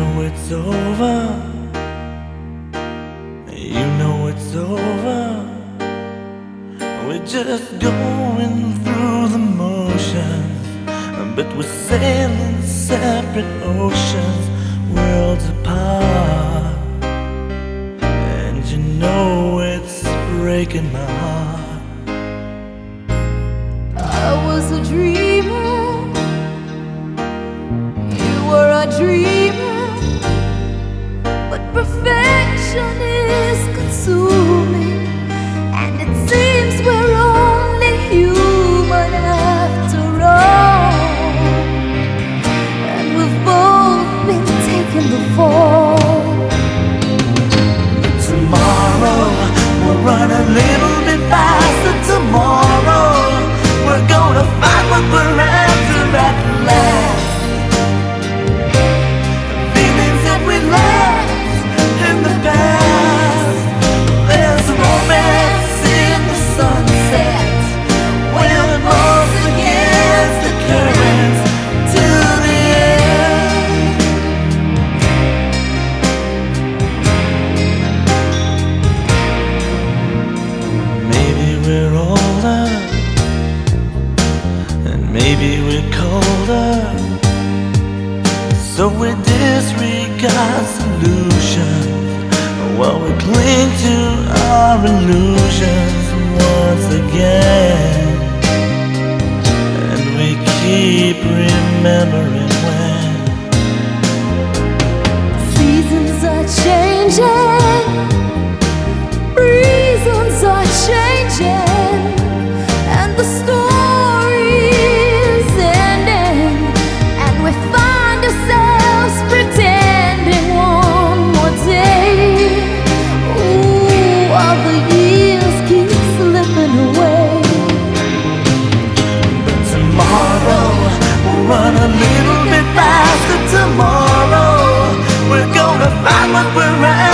know it's over. You know it's over. We're just going through the motions, but we're sailing separate oceans, worlds apart. And you know it's breaking my heart. I was a dream. Oh. So we disregard solutions while we cling to our illusions once again. And we keep remembering. I'm a parade.